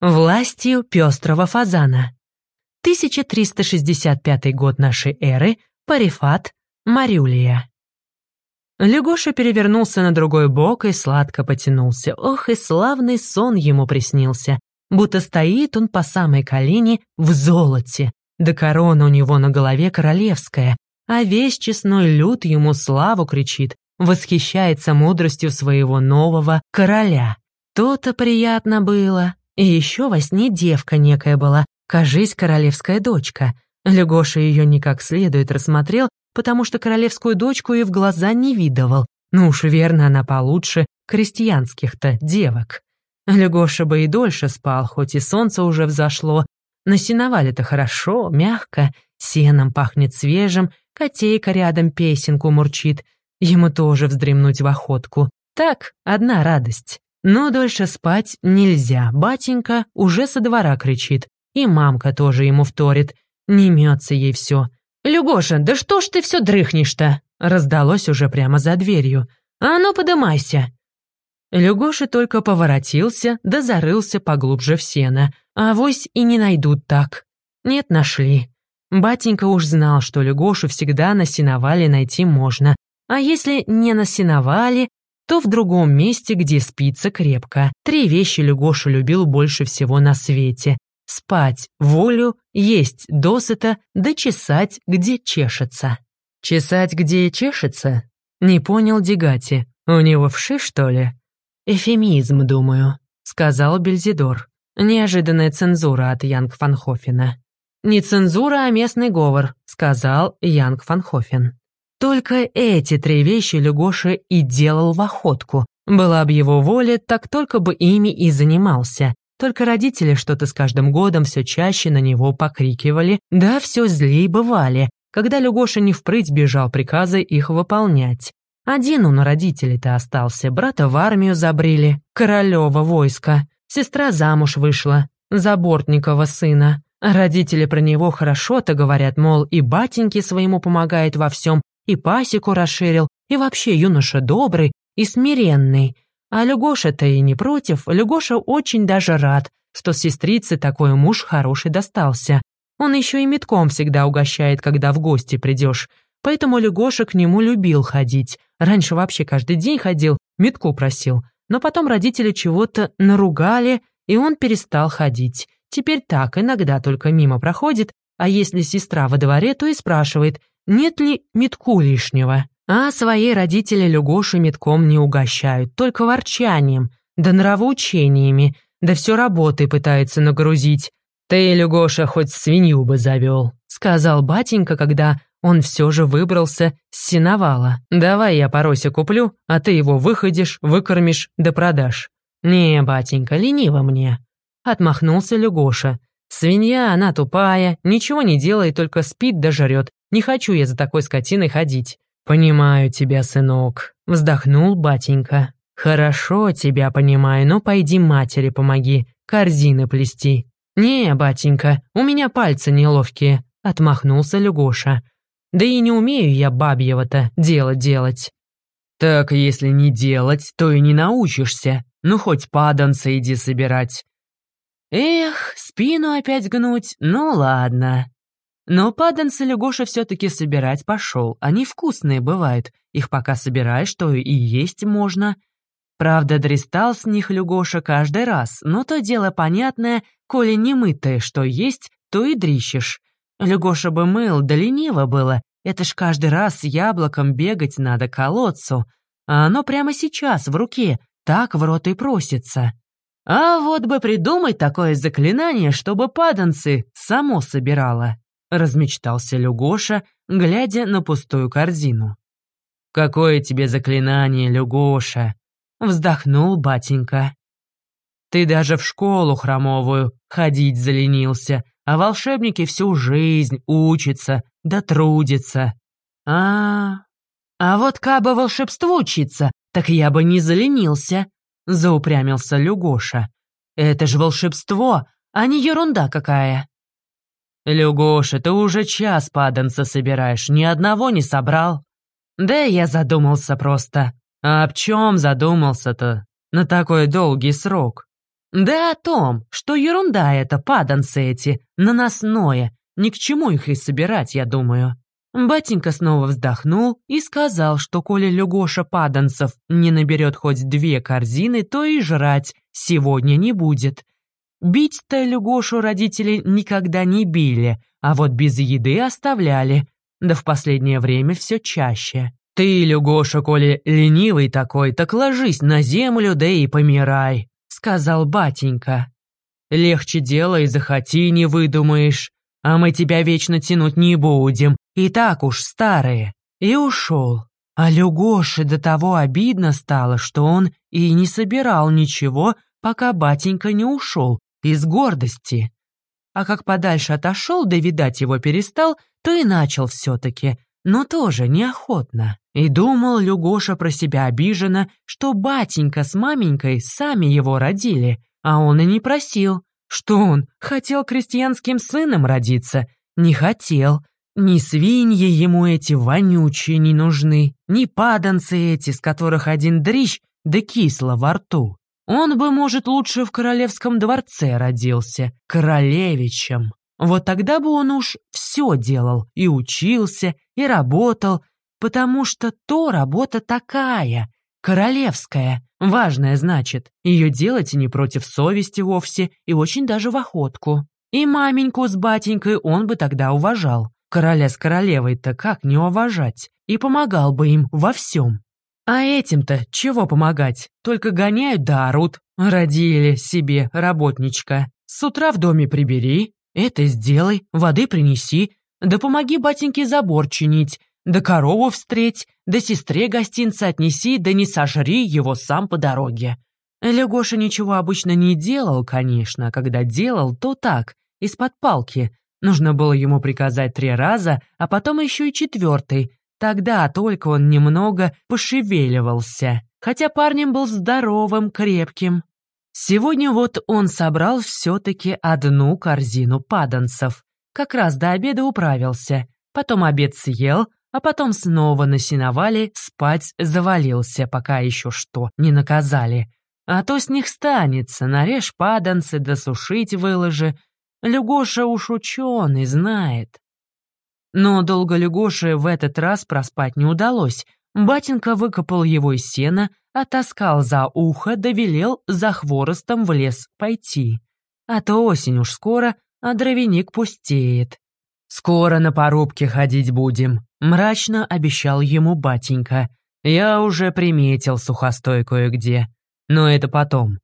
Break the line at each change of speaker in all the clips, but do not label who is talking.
Властью пестрого фазана. 1365 год нашей эры. Парифат. Марюлия. Лягоша перевернулся на другой бок и сладко потянулся. Ох, и славный сон ему приснился. Будто стоит он по самой колени в золоте. Да корона у него на голове королевская, а весь честной люд ему славу кричит, восхищается мудростью своего нового короля. То-то приятно было. И еще во сне девка некая была, кажись, королевская дочка. Легоша ее не как следует рассмотрел, потому что королевскую дочку и в глаза не видывал. Ну уж верно, она получше крестьянских-то девок. Легоша бы и дольше спал, хоть и солнце уже взошло. На сеновале-то хорошо, мягко, сеном пахнет свежим, котейка рядом песенку мурчит. Ему тоже вздремнуть в охотку. Так, одна радость. Но дольше спать нельзя, батенька уже со двора кричит, и мамка тоже ему вторит. Не мется ей все. «Люгоша, да что ж ты все дрыхнешь-то?» Раздалось уже прямо за дверью. «А ну, подымайся!» Люгоша только поворотился, да зарылся поглубже в сено. А вось и не найдут так. Нет, нашли. Батенька уж знал, что Люгошу всегда на сеновале найти можно. А если не на сеновале, то в другом месте, где спится крепко. Три вещи Люгоша любил больше всего на свете. Спать волю, есть досыта, да чесать, где чешется. Чесать, где чешется? Не понял Дегати. У него вши, что ли? Эфемизм, думаю, сказал Бельзидор. Неожиданная цензура от Янг Фанхофена. «Не цензура, а местный говор», — сказал Янг Фанхофен. Только эти три вещи Люгоша и делал в охотку. Была бы его воля, так только бы ими и занимался. Только родители что-то с каждым годом все чаще на него покрикивали, да все злее бывали, когда Люгоша не впрыть бежал приказы их выполнять. Один он у родителей-то остался, брата в армию забрили, королева войска, сестра замуж вышла, за Бортникова сына. Родители про него хорошо-то говорят, мол, и батеньке своему помогает во всем, и пасеку расширил, и вообще юноша добрый и смиренный. А Люгоша-то и не против, Люгоша очень даже рад, что сестрице такой муж хороший достался. Он еще и метком всегда угощает, когда в гости придешь. Поэтому Люгоша к нему любил ходить. Раньше вообще каждый день ходил, метку просил. Но потом родители чего-то наругали, и он перестал ходить. Теперь так, иногда только мимо проходит, а если сестра во дворе, то и спрашивает, нет ли метку лишнего. А свои родители Люгошу метком не угощают, только ворчанием, да нравоучениями, да все работой пытается нагрузить. «Ты, Люгоша, хоть свинью бы завел», — сказал батенька, когда он все же выбрался с сеновала. «Давай я порося куплю, а ты его выходишь, выкормишь да продашь». «Не, батенька, лениво мне», — отмахнулся Люгоша. «Свинья, она тупая, ничего не делает, только спит да жрет. Не хочу я за такой скотиной ходить». «Понимаю тебя, сынок», — вздохнул батенька. «Хорошо тебя понимаю, но пойди матери помоги, корзины плести». «Не, батенька, у меня пальцы неловкие», — отмахнулся Люгоша. «Да и не умею я бабьего-то дело делать». «Так если не делать, то и не научишься. Ну, хоть паданца иди собирать». «Эх, спину опять гнуть, ну ладно», но паданцы Лягоша все-таки собирать пошел. Они вкусные бывают. Их пока собираешь, то и есть можно. Правда, дристал с них Люгоша каждый раз, но то дело понятное, коли не мытое, что есть, то и дрищешь. Люгоша бы мыл, да лениво было. Это ж каждый раз с яблоком бегать надо колодцу. А оно прямо сейчас в руке, так в рот и просится. А вот бы придумать такое заклинание, чтобы паданцы само собирало. — размечтался Люгоша, глядя на пустую корзину. «Какое тебе заклинание, Люгоша!» — вздохнул батенька. «Ты даже в школу хромовую ходить заленился, а волшебники всю жизнь учатся да трудятся. А, а вот кабы волшебству учиться, так я бы не заленился», — заупрямился Люгоша. «Это же волшебство, а не ерунда какая». «Люгоша, ты уже час паданца собираешь, ни одного не собрал?» «Да я задумался просто». «А об чем задумался-то? На такой долгий срок?» Да о том, что ерунда это, паданцы эти, наносное. Ни к чему их и собирать, я думаю. Батенька снова вздохнул и сказал, что коли Люгоша паданцев не наберет хоть две корзины, то и жрать сегодня не будет. Бить-то Люгошу родители никогда не били, а вот без еды оставляли, да в последнее время все чаще. «Ты, Люгоша, коли ленивый такой, так ложись на землю, да и помирай», — сказал батенька. «Легче дело и захоти не выдумаешь, а мы тебя вечно тянуть не будем, и так уж старые». И ушел. А Люгоше до того обидно стало, что он и не собирал ничего, пока батенька не ушел, из гордости. А как подальше отошел, да видать его перестал, то и начал все-таки, но тоже неохотно. И думал Люгоша про себя обиженно, что батенька с маменькой сами его родили, а он и не просил. Что он, хотел крестьянским сыном родиться? Не хотел. Ни свиньи ему эти вонючие не нужны, ни паданцы эти, с которых один дрищ да кисло во рту. Он бы, может, лучше в королевском дворце родился, королевичем. Вот тогда бы он уж все делал, и учился, и работал, потому что то работа такая, королевская, важная, значит. Ее делать не против совести вовсе, и очень даже в охотку. И маменьку с батенькой он бы тогда уважал. Короля с королевой-то как не уважать? И помогал бы им во всем. А этим-то чего помогать? Только гоняют да орут. Родили себе работничка. С утра в доме прибери, это сделай, воды принеси, да помоги батеньке забор чинить, да корову встреть, да сестре гостинца отнеси, да не сожри его сам по дороге. Легоша ничего обычно не делал, конечно, когда делал, то так, из-под палки. Нужно было ему приказать три раза, а потом еще и четвертый. Тогда только он немного пошевеливался, хотя парнем был здоровым, крепким. Сегодня вот он собрал все-таки одну корзину паданцев. Как раз до обеда управился, потом обед съел, а потом снова на сеновале спать завалился, пока еще что не наказали. А то с них станется, нарежь паданцы, досушить выложи. Люгоша уж ученый, знает. Но долго Люгоше в этот раз проспать не удалось. Батенька выкопал его из сена, оттаскал за ухо, довелел за хворостом в лес пойти. А то осень уж скоро, а дровяник пустеет. «Скоро на порубке ходить будем», — мрачно обещал ему батенька. «Я уже приметил сухостой кое-где. Но это потом.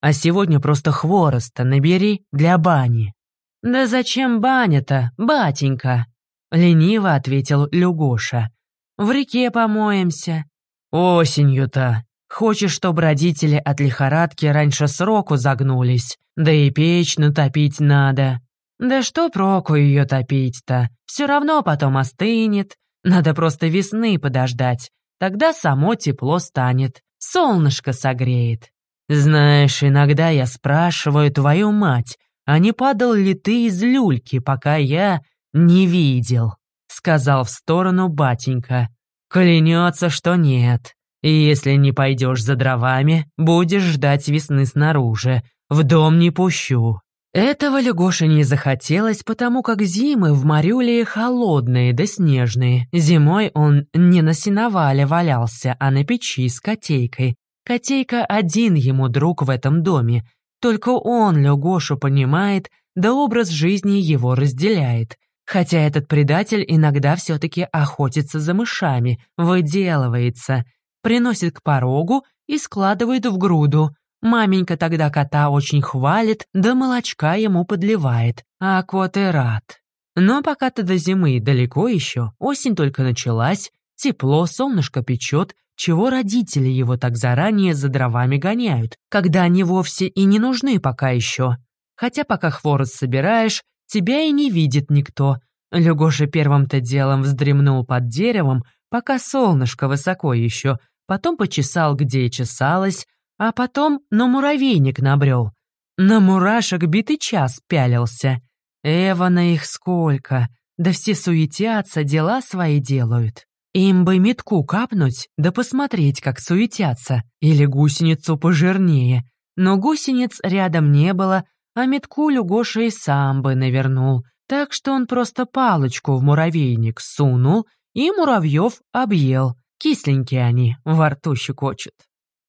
А сегодня просто хвороста набери для бани». «Да зачем баня-то, батенька?» — лениво ответил Люгоша. «В реке помоемся». «Осенью-то. Хочешь, чтобы родители от лихорадки раньше сроку загнулись? Да и печь натопить надо». Да что проку ее топить-то? Все равно потом остынет. Надо просто весны подождать. Тогда само тепло станет. Солнышко согреет. Знаешь, иногда я спрашиваю твою мать, а не падал ли ты из люльки, пока я не видел? Сказал в сторону батенька. Клянется, что нет. И если не пойдешь за дровами, будешь ждать весны снаружи. В дом не пущу. Этого Легоше не захотелось, потому как зимы в Марюле холодные да снежные. Зимой он не на сеновале валялся, а на печи с котейкой. Котейка один ему друг в этом доме. Только он Легошу понимает, да образ жизни его разделяет. Хотя этот предатель иногда все-таки охотится за мышами, выделывается, приносит к порогу и складывает в груду, Маменька тогда кота очень хвалит, да молочка ему подливает, а кот и рад. Но пока-то до зимы далеко еще, осень только началась, тепло, солнышко печет, чего родители его так заранее за дровами гоняют, когда они вовсе и не нужны пока еще. Хотя пока хворост собираешь, тебя и не видит никто. Люгоша первым-то делом вздремнул под деревом, пока солнышко высоко еще, потом почесал, где чесалось, а потом на муравейник набрел. На мурашек битый час пялился. Эва на их сколько, да все суетятся, дела свои делают. Им бы метку капнуть, да посмотреть, как суетятся, или гусеницу пожирнее. но гусениц рядом не было, а метку Люгоша и сам бы навернул, так что он просто палочку в муравейник сунул и муравьев объел. Кисленькие они, во рту щекочут.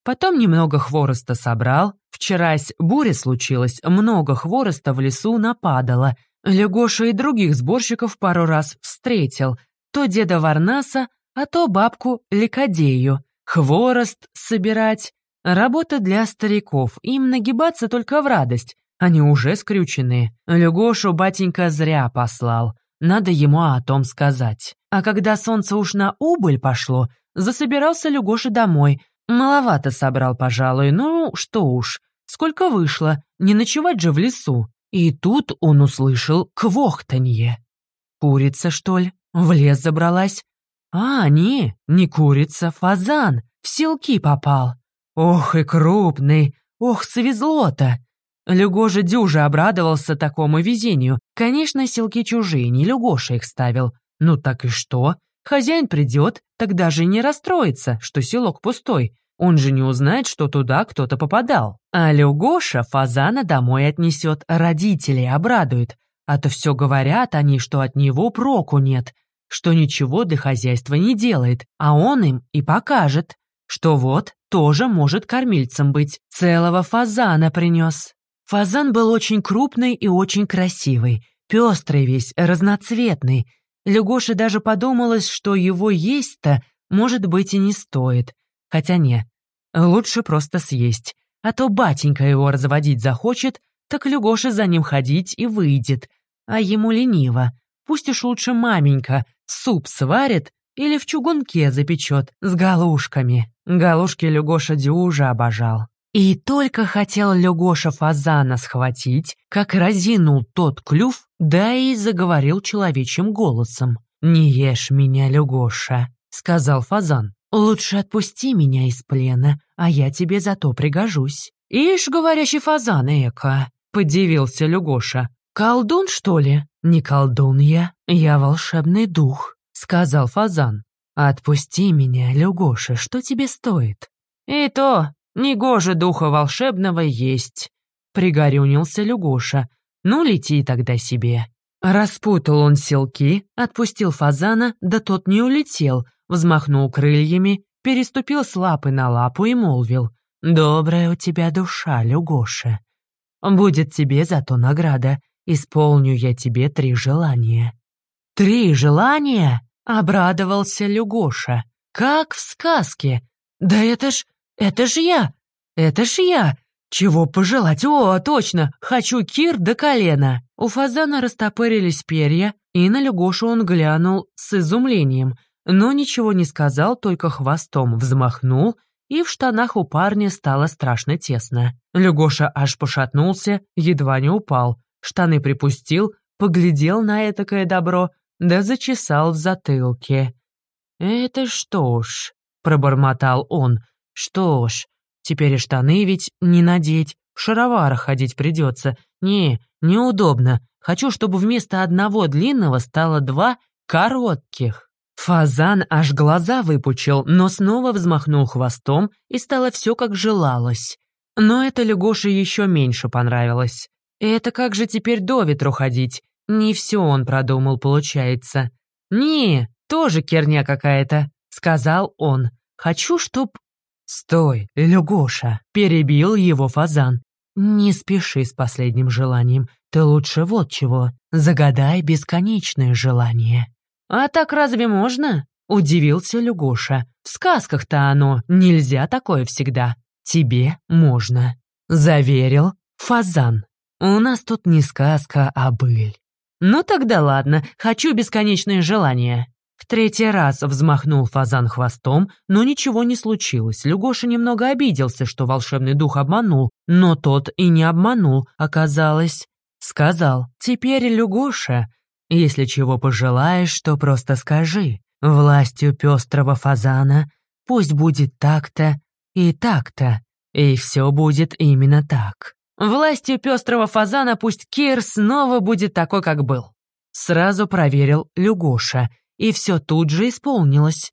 Потом немного хвороста собрал. Вчерась буря случилась, много хвороста в лесу нападало. Легоша и других сборщиков пару раз встретил. То деда Варнаса, а то бабку Ликодею. Хворост собирать. Работа для стариков, им нагибаться только в радость. Они уже скрюченные. Легошу батенька зря послал. Надо ему о том сказать. А когда солнце уж на убыль пошло, засобирался Люгоша домой. Маловато собрал, пожалуй, ну что уж. Сколько вышло, не ночевать же в лесу. И тут он услышал квохтанье. Курица, что ли? В лес забралась? А, не, не курица, фазан. В селки попал. Ох и крупный, ох, свезло-то. Люгожа дюжа обрадовался такому везению. Конечно, селки чужие, не Люгоша их ставил. Ну так и что? Хозяин придет, тогда же не расстроится, что селок пустой. Он же не узнает, что туда кто-то попадал. А Люгоша фазана домой отнесет, родителей обрадует. А то все говорят они, что от него проку нет, что ничего для хозяйства не делает, а он им и покажет, что вот тоже может кормильцем быть. Целого фазана принес. Фазан был очень крупный и очень красивый, пестрый весь, разноцветный. Люгоше даже подумалось, что его есть-то, может быть, и не стоит. Хотя не, лучше просто съесть. А то батенька его разводить захочет, так Люгоша за ним ходить и выйдет. А ему лениво. Пусть уж лучше маменька суп сварит или в чугунке запечет с галушками. Галушки Люгоша дюжа обожал. И только хотел Лёгоша фазана схватить, как разинул тот клюв, да и заговорил человечьим голосом. «Не ешь меня, Лёгоша», — сказал фазан. «Лучше отпусти меня из плена, а я тебе зато пригожусь». «Ишь, говорящий фазан, эко», — подивился Люгоша. «Колдун, что ли?» «Не колдун я, я волшебный дух», — сказал фазан. «Отпусти меня, Люгоша, что тебе стоит?» «И то, Негоже духа волшебного есть», — пригорюнился Люгоша. «Ну, лети тогда себе». Распутал он селки, отпустил фазана, да тот не улетел, взмахнул крыльями, переступил с лапы на лапу и молвил. «Добрая у тебя душа, Люгоша. Будет тебе зато награда. Исполню я тебе три желания». «Три желания?» — обрадовался Люгоша. «Как в сказке. Да это ж «Это ж я! Это ж я! Чего пожелать? О, точно! Хочу кир до колена!» У фазана растопырились перья, и на Люгошу он глянул с изумлением, но ничего не сказал, только хвостом взмахнул, и в штанах у парня стало страшно тесно. Люгоша аж пошатнулся, едва не упал, штаны припустил, поглядел на этакое добро, да зачесал в затылке. «Это что ж», — пробормотал он, что ж, теперь и штаны ведь не надеть, в шароварах ходить придется. Не, неудобно. Хочу, чтобы вместо одного длинного стало два коротких. Фазан аж глаза выпучил, но снова взмахнул хвостом, и стало все как желалось. Но это Легоше еще меньше понравилось. Это как же теперь до ветру ходить? Не все он продумал, получается. «Не, тоже керня какая-то», — сказал он. «Хочу, чтоб «Стой, Люгоша!» — перебил его фазан. «Не спеши с последним желанием. Ты лучше вот чего. Загадай бесконечное желание». «А так разве можно?» — удивился Люгоша. «В сказках-то оно нельзя такое всегда. Тебе можно». Заверил фазан. «У нас тут не сказка, а быль». «Ну тогда ладно, хочу бесконечное желание». В третий раз взмахнул фазан хвостом, но ничего не случилось. Люгоша немного обиделся, что волшебный дух обманул, но тот и не обманул, оказалось. Сказал, «Теперь, Люгоша, если чего пожелаешь, то просто скажи. Властью пестрого фазана пусть будет так-то и так-то, и все будет именно так. Властью пестрого фазана пусть Кир снова будет такой, как был». Сразу проверил Люгоша, и все тут же исполнилось.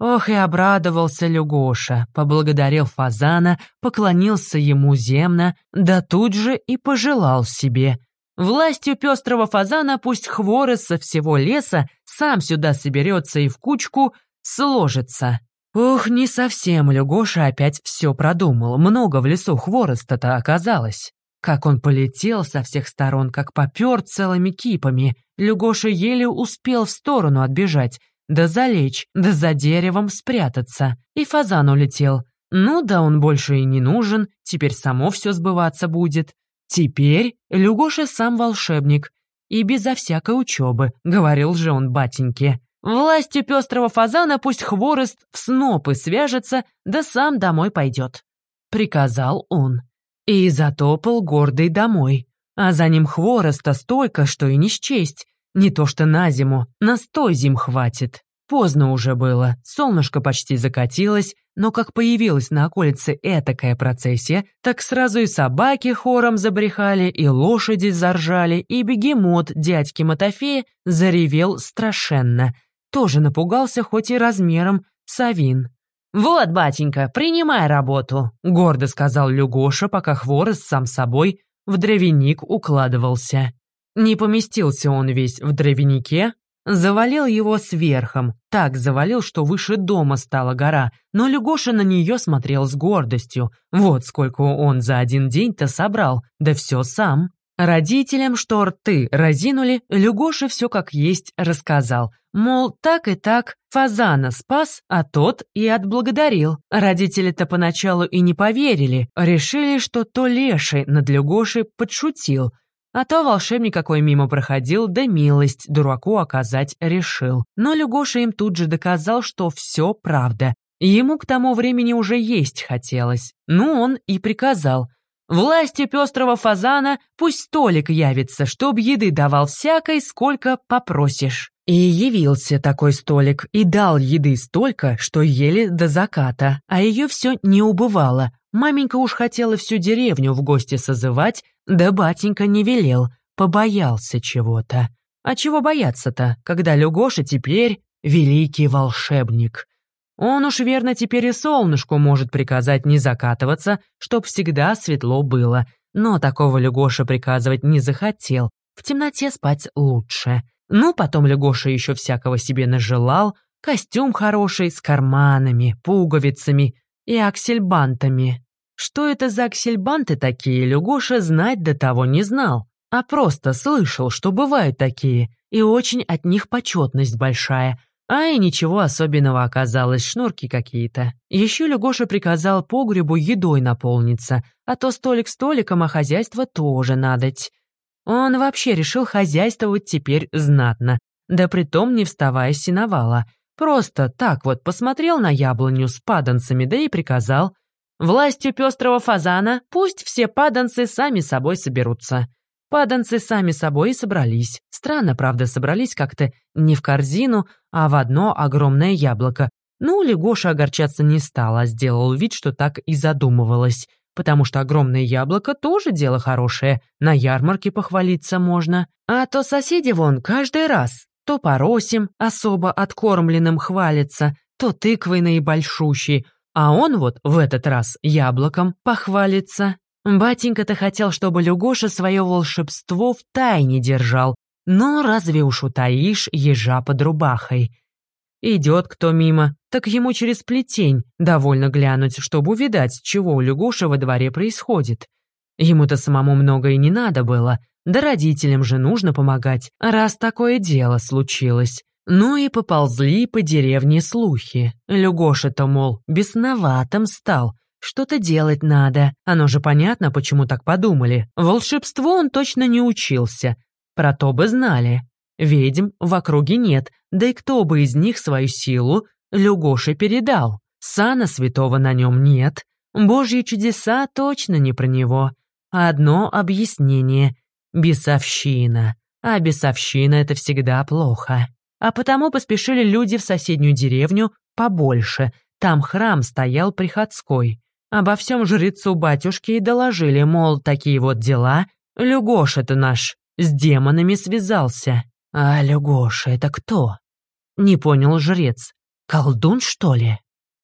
Ох и обрадовался Люгоша, поблагодарил фазана, поклонился ему земно, да тут же и пожелал себе. Властью пестрого фазана пусть хворост со всего леса сам сюда соберется и в кучку сложится. Ух, не совсем Люгоша опять все продумал, много в лесу хвороста-то оказалось. Как он полетел со всех сторон, как попер целыми кипами. Люгоша еле успел в сторону отбежать, да залечь, да за деревом спрятаться. И фазан улетел. Ну да он больше и не нужен, теперь само все сбываться будет. Теперь Люгоша сам волшебник. И безо всякой учебы, говорил же он батеньке. Властью пестрого фазана пусть хворост в снопы свяжется, да сам домой пойдет. Приказал он. И затопал гордый домой. А за ним хвороста столько, что и не счесть. Не то что на зиму, на сто зим хватит. Поздно уже было, солнышко почти закатилось, но как появилась на околице этакая процессия, так сразу и собаки хором забрехали, и лошади заржали, и бегемот дядьки Матофея заревел страшенно. Тоже напугался, хоть и размером, Савин. «Вот, батенька, принимай работу», — гордо сказал Люгоша, пока хворост сам собой в дровяник укладывался. Не поместился он весь в дровянике, завалил его сверхом, так завалил, что выше дома стала гора, но Люгоша на нее смотрел с гордостью. Вот сколько он за один день-то собрал, да все сам. Родителям, что рты разинули, Люгоша все как есть рассказал. Мол, так и так, фазана спас, а тот и отблагодарил. Родители-то поначалу и не поверили, решили, что то леший над Люгошей подшутил – а то волшебник какой мимо проходил, да милость дураку оказать решил. Но Люгоша им тут же доказал, что все правда. Ему к тому времени уже есть хотелось. Ну, он и приказал. Власти пестрого фазана пусть столик явится, чтоб еды давал всякой, сколько попросишь. И явился такой столик, и дал еды столько, что ели до заката, а ее все не убывало. Маменька уж хотела всю деревню в гости созывать, да батенька не велел, побоялся чего-то. А чего бояться-то, когда Люгоша теперь великий волшебник? Он уж верно теперь и солнышку может приказать не закатываться, чтоб всегда светло было. Но такого Люгоша приказывать не захотел. В темноте спать лучше. Ну, потом Люгоша еще всякого себе нажелал. Костюм хороший, с карманами, пуговицами и аксельбантами. Что это за аксельбанты такие, Люгоша знать до того не знал, а просто слышал, что бывают такие, и очень от них почетность большая. А и ничего особенного оказалось, шнурки какие-то. Еще Люгоша приказал погребу едой наполниться, а то столик столиком, а хозяйство тоже надоть. Он вообще решил хозяйствовать теперь знатно, да притом не вставая с сеновала. Просто так вот посмотрел на яблоню с паданцами, да и приказал — Властью пестрого фазана пусть все паданцы сами собой соберутся. Паданцы сами собой и собрались. Странно, правда, собрались как-то не в корзину, а в одно огромное яблоко. Ну, Легоша огорчаться не стал, а сделал вид, что так и задумывалось. Потому что огромное яблоко тоже дело хорошее, на ярмарке похвалиться можно. А то соседи вон каждый раз то поросим особо откормленным хвалится, то тыквой большущий, а он вот в этот раз яблоком похвалится. Батенька-то хотел, чтобы Люгоша свое волшебство в тайне держал, но разве уж утаишь ежа под рубахой? Идет кто мимо, так ему через плетень довольно глянуть, чтобы увидать, чего у Люгоши во дворе происходит. Ему-то самому многое не надо было, да родителям же нужно помогать, раз такое дело случилось. Ну и поползли по деревне слухи. Люгоша-то, мол, бесноватым стал. Что-то делать надо. Оно же понятно, почему так подумали. Волшебство он точно не учился. Про то бы знали. Ведьм в округе нет, да и кто бы из них свою силу Люгоше передал. Сана святого на нем нет. Божьи чудеса точно не про него. Одно объяснение — бесовщина. А бесовщина — это всегда плохо. А потому поспешили люди в соседнюю деревню побольше. Там храм стоял приходской. Обо всем жрецу батюшки и доложили, мол, такие вот дела. Люгоша-то наш с демонами связался. А Люгоша это кто? Не понял жрец. Колдун, что ли?»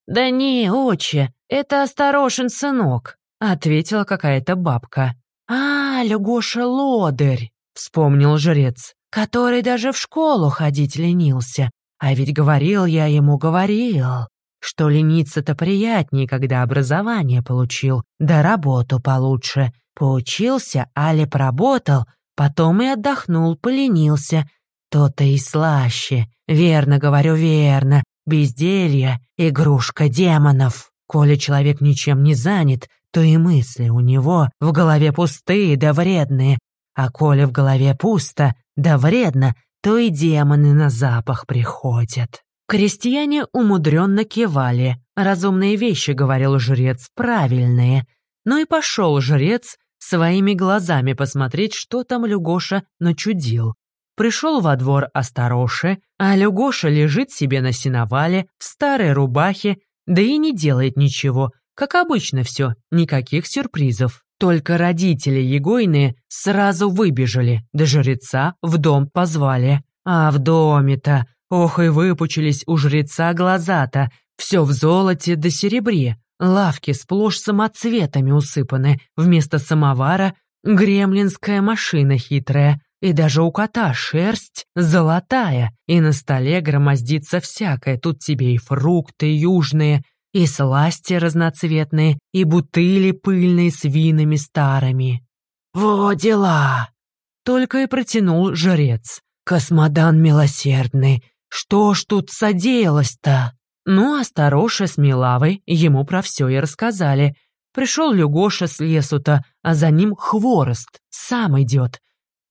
«Да не, отче, это Осторожен сынок», — ответила какая-то бабка. «А, Люгоша Лодырь», — вспомнил жрец, «который даже в школу ходить ленился. А ведь говорил я ему, говорил, что лениться-то приятнее, когда образование получил, да работу получше. Поучился, али поработал, потом и отдохнул, поленился. То-то и слаще. Верно говорю, верно. Безделье — игрушка демонов. Коли человек ничем не занят, то и мысли у него в голове пустые да вредные. А коли в голове пусто да вредно, то и демоны на запах приходят. Крестьяне умудренно кивали. Разумные вещи, говорил жрец, правильные. Но и пошел жрец своими глазами посмотреть, что там Люгоша начудил. Пришел во двор Остороши, а Люгоша лежит себе на сеновале в старой рубахе, да и не делает ничего, как обычно все, никаких сюрпризов. Только родители Егойные сразу выбежали, до жреца в дом позвали. А в доме-то, ох и выпучились у жреца глаза-то, все в золоте да серебре, лавки сплошь самоцветами усыпаны, вместо самовара гремлинская машина хитрая, и даже у кота шерсть золотая, и на столе громоздится всякое, тут тебе и фрукты южные, и сласти разноцветные, и бутыли пыльные с винами старыми. «Во дела!» Только и протянул жрец. «Космодан милосердный, что ж тут содеялось-то?» Ну, а староша с Милавой ему про все и рассказали. Пришел Люгоша с лесу-то, а за ним хворост, сам идет.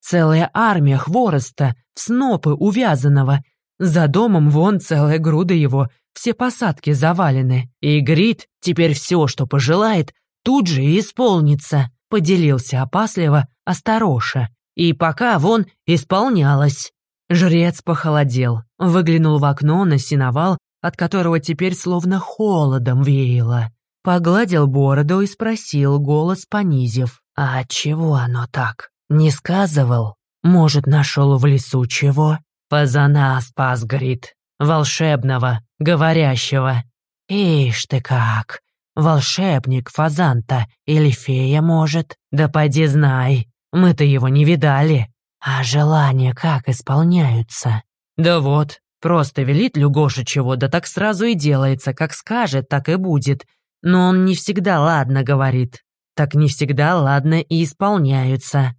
Целая армия хвороста, в снопы увязанного. За домом вон целая груда его, все посадки завалены. И Грит теперь все, что пожелает, тут же и исполнится, поделился опасливо Остороша. И пока вон исполнялось. Жрец похолодел, выглянул в окно на сеновал, от которого теперь словно холодом веяло. Погладил бороду и спросил, голос понизив. «А чего оно так?» Не сказывал? Может, нашел в лесу чего? Фазана спас, говорит. Волшебного, говорящего. Ишь ты как! Волшебник фазанта или фея, может? Да поди знай, мы-то его не видали. А желания как исполняются? Да вот, просто велит Люгоша чего, да так сразу и делается, как скажет, так и будет. Но он не всегда ладно говорит. Так не всегда ладно и исполняются.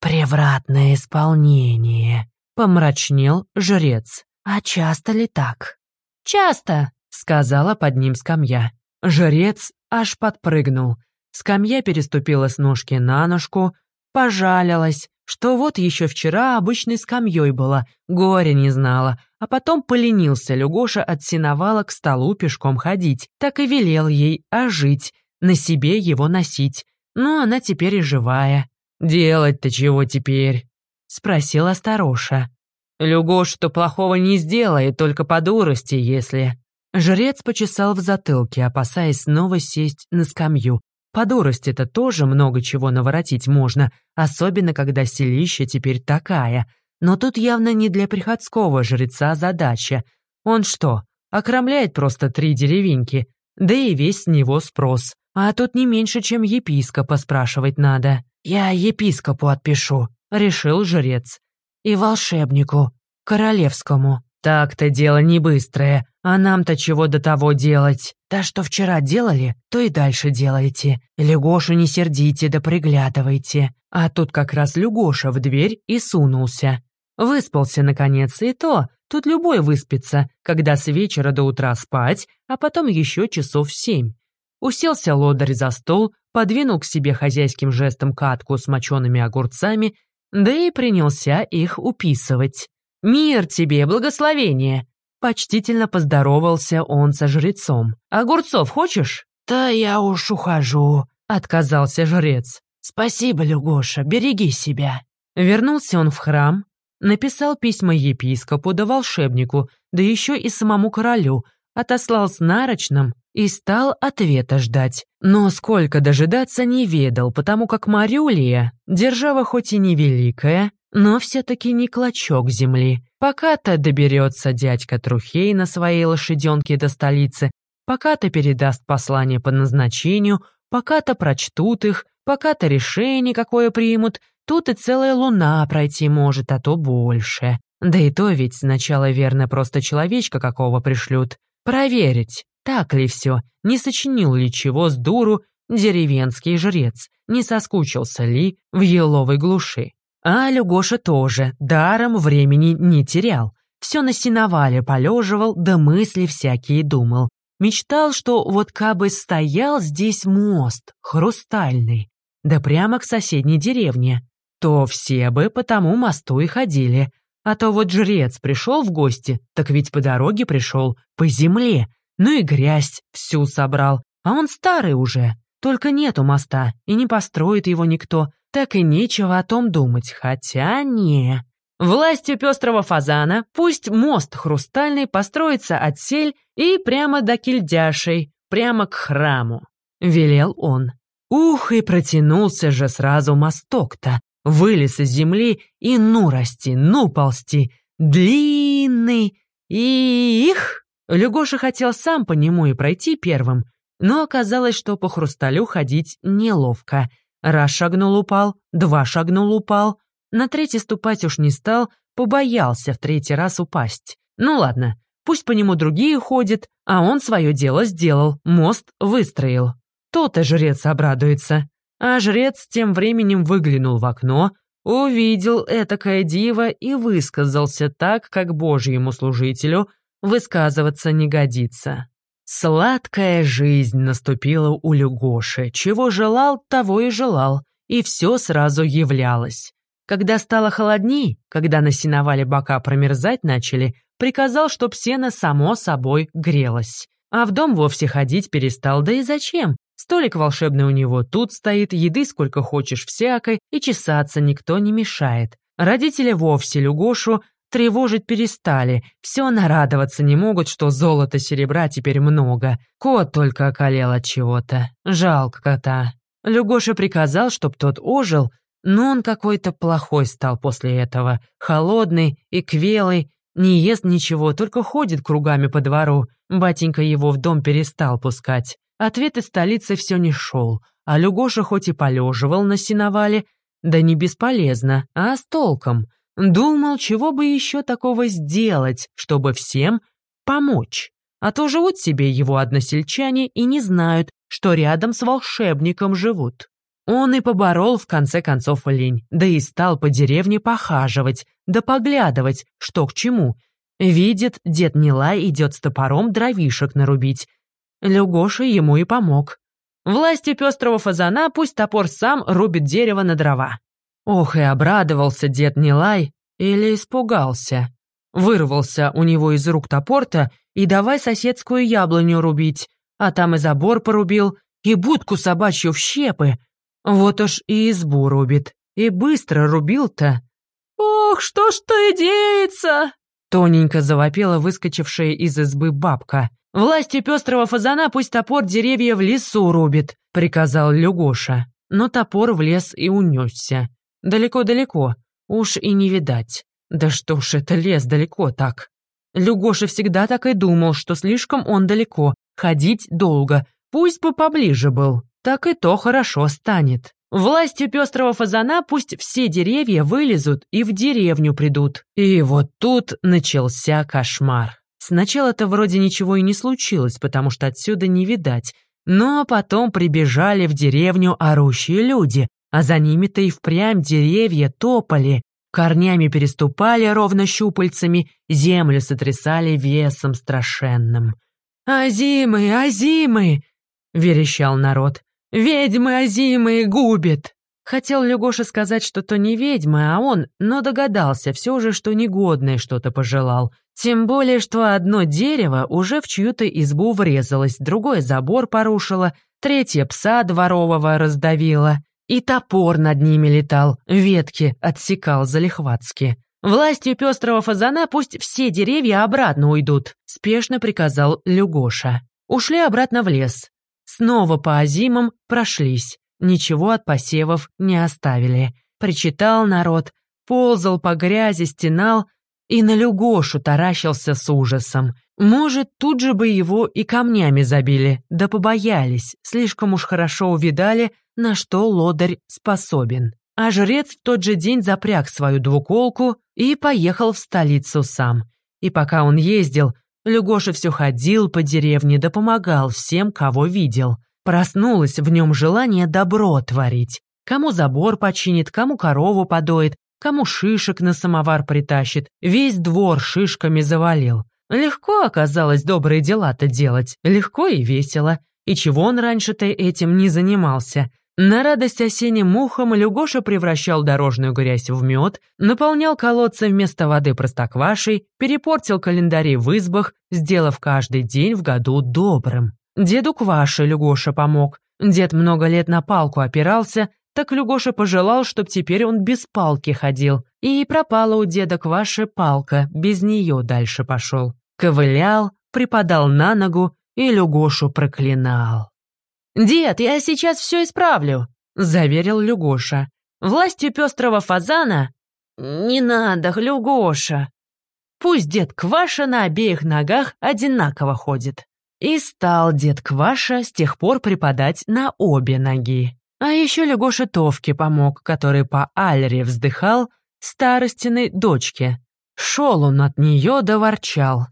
«Превратное исполнение», — помрачнел жрец. «А часто ли так?» «Часто», — сказала под ним скамья. Жрец аж подпрыгнул. Скамья переступила с ножки на ножку, пожалилась, что вот еще вчера обычной скамьей была, горе не знала, а потом поленился Люгоша от синовала к столу пешком ходить, так и велел ей ожить, на себе его носить. Но она теперь и живая. «Делать-то чего теперь?» — спросил Староша. «Люгош что плохого не сделает, только по дурости, если...» Жрец почесал в затылке, опасаясь снова сесть на скамью. По дурости-то тоже много чего наворотить можно, особенно когда селище теперь такая. Но тут явно не для приходского жреца задача. Он что, окромляет просто три деревеньки, да и весь с него спрос. А тут не меньше, чем епископа спрашивать надо. «Я епископу отпишу», — решил жрец. «И волшебнику, королевскому. Так-то дело не быстрое, а нам-то чего до того делать? Да что вчера делали, то и дальше делайте. Легошу не сердите да приглядывайте». А тут как раз Люгоша в дверь и сунулся. Выспался, наконец, и то, тут любой выспится, когда с вечера до утра спать, а потом еще часов семь. Уселся лодырь за стол, подвинул к себе хозяйским жестом катку с мочеными огурцами, да и принялся их уписывать. «Мир тебе, благословение!» Почтительно поздоровался он со жрецом. «Огурцов хочешь?» «Да я уж ухожу», — отказался жрец. «Спасибо, Люгоша, береги себя». Вернулся он в храм, написал письма епископу да волшебнику, да еще и самому королю, отослал с нарочным и стал ответа ждать. Но сколько дожидаться не ведал, потому как Марюлия, держава хоть и невеликая, но все-таки не клочок земли. Пока-то доберется дядька Трухей на своей лошаденке до столицы, пока-то передаст послание по назначению, пока-то прочтут их, пока-то решение какое примут, тут и целая луна пройти может, а то больше. Да и то ведь сначала верно просто человечка какого пришлют. Проверить, так ли все, не сочинил ли чего с дуру деревенский жрец, не соскучился ли в еловой глуши. А Люгоша тоже, даром времени не терял. Все на сеновале полеживал, да мысли всякие думал. Мечтал, что вот кабы стоял здесь мост, хрустальный, да прямо к соседней деревне, то все бы по тому мосту и ходили. А то вот жрец пришел в гости, так ведь по дороге пришел, по земле, ну и грязь всю собрал, а он старый уже, только нету моста, и не построит его никто, так и нечего о том думать, хотя не. Властью пестрого фазана пусть мост хрустальный построится от сель и прямо до кильдяшей, прямо к храму, — велел он. Ух, и протянулся же сразу мосток-то, вылез из земли и ну расти, ну ползти, длинный, их. Люгоша хотел сам по нему и пройти первым, но оказалось, что по хрусталю ходить неловко — Раз шагнул упал, два шагнул упал, на третий ступать уж не стал, побоялся в третий раз упасть. Ну ладно, пусть по нему другие ходят, а он свое дело сделал, мост выстроил. То-то жрец обрадуется. А жрец тем временем выглянул в окно, увидел этакое диво и высказался так, как божьему служителю высказываться не годится. Сладкая жизнь наступила у Люгоши. Чего желал, того и желал. И все сразу являлось. Когда стало холодней, когда на сеновале бока промерзать начали, приказал, чтоб сено само собой грелось. А в дом вовсе ходить перестал, да и зачем? Столик волшебный у него тут стоит, еды сколько хочешь всякой, и чесаться никто не мешает. Родители вовсе Люгошу Тревожить перестали, все нарадоваться не могут, что золота серебра теперь много. Кот только околел от чего-то. Жалко кота. Люгоша приказал, чтоб тот ожил, но он какой-то плохой стал после этого. Холодный и квелый, не ест ничего, только ходит кругами по двору. Батенька его в дом перестал пускать. Ответ из столицы все не шел, а Люгоша хоть и полеживал на сеновале, да не бесполезно, а с толком — Думал, чего бы еще такого сделать, чтобы всем помочь. А то живут себе его односельчане и не знают, что рядом с волшебником живут. Он и поборол в конце концов лень, да и стал по деревне похаживать, да поглядывать, что к чему. Видит, дед Нилай идет с топором дровишек нарубить. Люгоша ему и помог. Власти пестрого фазана пусть топор сам рубит дерево на дрова. Ох, и обрадовался дед Нилай или испугался. Вырвался у него из рук топорта и давай соседскую яблоню рубить, а там и забор порубил, и будку собачью в щепы. Вот уж и избу рубит. И быстро рубил-то. «Ох, что ж ты деется?» Тоненько завопела выскочившая из избы бабка. «Власти пестрого фазана пусть топор деревья в лесу рубит», — приказал Люгоша. Но топор в лес и унесся. Далеко-далеко, уж и не видать. Да что ж это лес далеко так? Люгоша всегда так и думал, что слишком он далеко, ходить долго, пусть бы поближе был, так и то хорошо станет. Властью пестрого фазана пусть все деревья вылезут и в деревню придут. И вот тут начался кошмар. Сначала-то вроде ничего и не случилось, потому что отсюда не видать. Но потом прибежали в деревню орущие люди, а за ними-то и впрямь деревья топали, корнями переступали ровно щупальцами, землю сотрясали весом страшенным. «Азимы, азимы!» — верещал народ. «Ведьмы азимы губит!» Хотел Люгоша сказать, что то не ведьма, а он, но догадался все же, что негодное что-то пожелал. Тем более, что одно дерево уже в чью-то избу врезалось, другое забор порушило, третье пса дворового раздавило. И топор над ними летал, ветки отсекал залихватски. «Властью пестрого фазана пусть все деревья обратно уйдут», — спешно приказал Люгоша. Ушли обратно в лес. Снова по озимам прошлись. Ничего от посевов не оставили. Причитал народ. ползал по грязи, стенал и на Люгошу таращился с ужасом. Может, тут же бы его и камнями забили, да побоялись, слишком уж хорошо увидали, на что лодырь способен. А жрец в тот же день запряг свою двуколку и поехал в столицу сам. И пока он ездил, Люгоша все ходил по деревне да помогал всем, кого видел. Проснулось в нем желание добро творить. Кому забор починит, кому корову подоит, кому шишек на самовар притащит. Весь двор шишками завалил. Легко оказалось добрые дела-то делать, легко и весело. И чего он раньше-то этим не занимался? На радость осенним мухам Люгоша превращал дорожную грязь в мед, наполнял колодцы вместо воды простоквашей, перепортил календари в избах, сделав каждый день в году добрым. Деду Кваше Люгоша помог. Дед много лет на палку опирался, так Люгоша пожелал, чтоб теперь он без палки ходил. И пропала у деда Кваши палка, без нее дальше пошел. Ковылял, припадал на ногу и Люгошу проклинал. «Дед, я сейчас все исправлю», — заверил Люгоша. «Властью пестрого фазана...» «Не надо, Люгоша!» «Пусть дед Кваша на обеих ногах одинаково ходит». И стал дед Кваша с тех пор преподать на обе ноги. А еще Люгоша Товке помог, который по Альре вздыхал старостиной дочке. Шел он от нее да ворчал.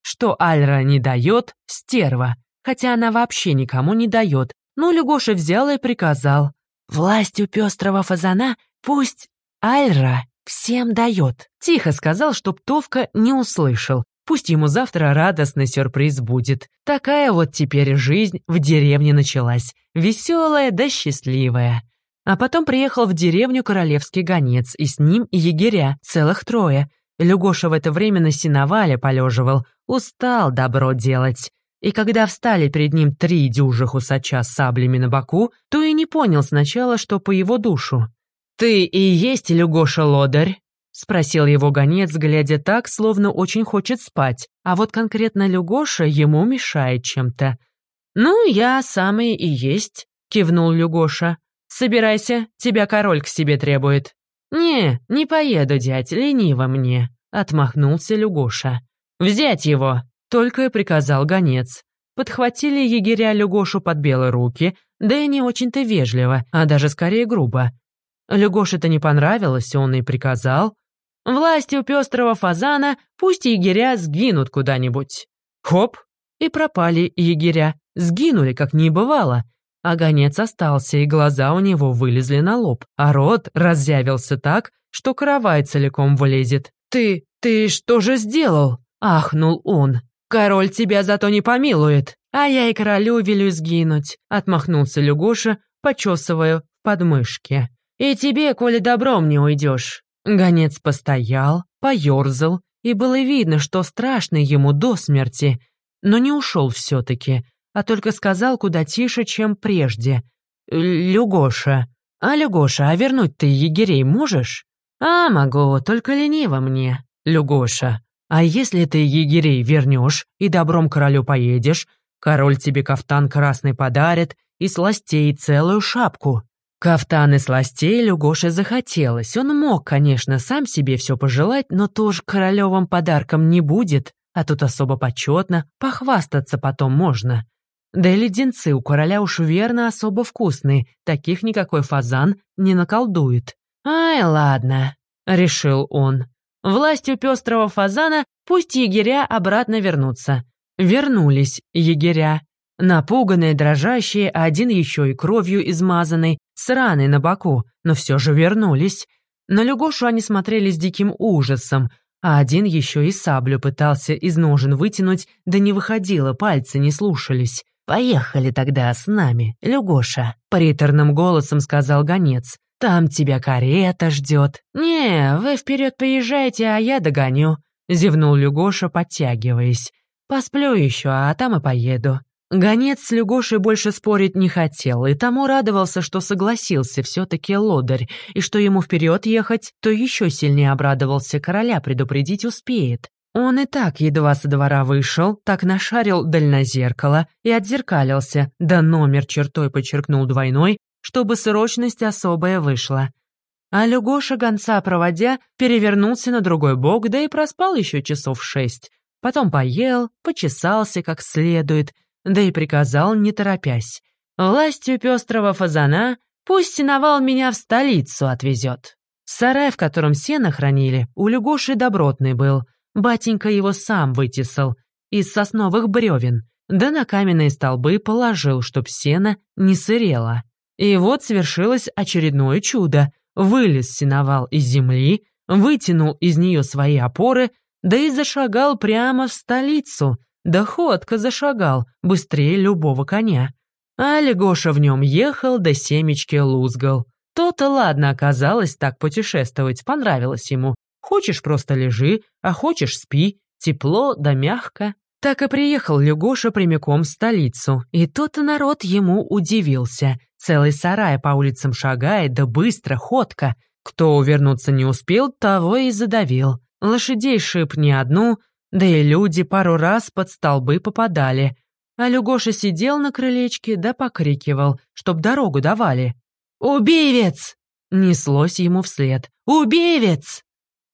Что Альра не дает, стерва, хотя она вообще никому не дает. Но Люгоша взял и приказал. «Властью пестрого фазана пусть Альра всем дает». Тихо сказал, чтоб Товка не услышал. Пусть ему завтра радостный сюрприз будет. Такая вот теперь жизнь в деревне началась. Веселая да счастливая. А потом приехал в деревню королевский гонец, и с ним егеря, целых трое. Люгоша в это время на сеновале полеживал, устал добро делать. И когда встали перед ним три дюжих усача с саблями на боку, то и не понял сначала, что по его душу. «Ты и есть Люгоша Лодарь?» — спросил его гонец, глядя так, словно очень хочет спать, а вот конкретно Люгоша ему мешает чем-то. «Ну, я самый и есть», — кивнул Люгоша. «Собирайся, тебя король к себе требует». «Не, не поеду, дядь, лениво мне», — отмахнулся Люгоша. «Взять его!» Только и приказал гонец. Подхватили егеря Люгошу под белые руки, да и не очень-то вежливо, а даже скорее грубо. Люгоше-то не понравилось, он и приказал. «Властью пестрого фазана пусть егеря сгинут куда-нибудь». Хоп! И пропали егеря, сгинули, как не бывало. А гонец остался, и глаза у него вылезли на лоб, а рот разъявился так, что кровать целиком влезет. «Ты, ты что же сделал?» — ахнул он. «Король тебя зато не помилует, а я и королю велю сгинуть», — отмахнулся Люгоша, почесывая в подмышке. «И тебе, коли добром не уйдешь». Гонец постоял, поерзал, и было видно, что страшно ему до смерти, но не ушел все-таки, а только сказал куда тише, чем прежде. «Люгоша, а, Люгоша, а вернуть ты егерей можешь?» «А, могу, только лениво мне, Люгоша. А если ты егерей вернешь и добром королю поедешь, король тебе кафтан красный подарит и сластей целую шапку. Кафтан и сластей Люгоше захотелось. Он мог, конечно, сам себе все пожелать, но тоже королевым подарком не будет, а тут особо почетно, похвастаться потом можно. Да и леденцы у короля уж верно особо вкусные, таких никакой фазан не наколдует. «Ай, ладно», — решил он. Властью пестрого фазана пусть егеря обратно вернутся. Вернулись егеря. Напуганные, дрожащие, а один еще и кровью измазанный, с раной на боку, но все же вернулись. На Люгошу они смотрели с диким ужасом, а один еще и саблю пытался из ножен вытянуть, да не выходило, пальцы не слушались. «Поехали тогда с нами, Люгоша», — приторным голосом сказал гонец. Там тебя карета ждет. Не, вы вперед поезжайте, а я догоню», — зевнул Люгоша, подтягиваясь. «Посплю еще, а там и поеду». Гонец с Люгошей больше спорить не хотел, и тому радовался, что согласился все-таки лодырь, и что ему вперед ехать, то еще сильнее обрадовался, короля предупредить успеет. Он и так едва со двора вышел, так нашарил дальнозеркало и отзеркалился, да номер чертой подчеркнул двойной, чтобы срочность особая вышла. А Люгоша гонца проводя, перевернулся на другой бок, да и проспал еще часов шесть. Потом поел, почесался как следует, да и приказал, не торопясь. Властью пестрого фазана пусть сеновал меня в столицу отвезет. Сарай, в котором сено хранили, у Люгоши добротный был. Батенька его сам вытесал из сосновых бревен, да на каменные столбы положил, чтоб сено не сырело. И вот свершилось очередное чудо. Вылез сеновал из земли, вытянул из нее свои опоры, да и зашагал прямо в столицу. Да ходко зашагал, быстрее любого коня. А Легоша в нем ехал, да семечки лузгал. То-то ладно оказалось так путешествовать, понравилось ему. Хочешь, просто лежи, а хочешь, спи. Тепло да мягко. Так и приехал Легоша прямиком в столицу, и тот народ ему удивился. Целый сарай по улицам шагает, да быстро, ходка. Кто увернуться не успел, того и задавил. Лошадей шип не одну, да и люди пару раз под столбы попадали. А Люгоша сидел на крылечке да покрикивал, чтоб дорогу давали. «Убивец!» — неслось ему вслед. «Убивец!»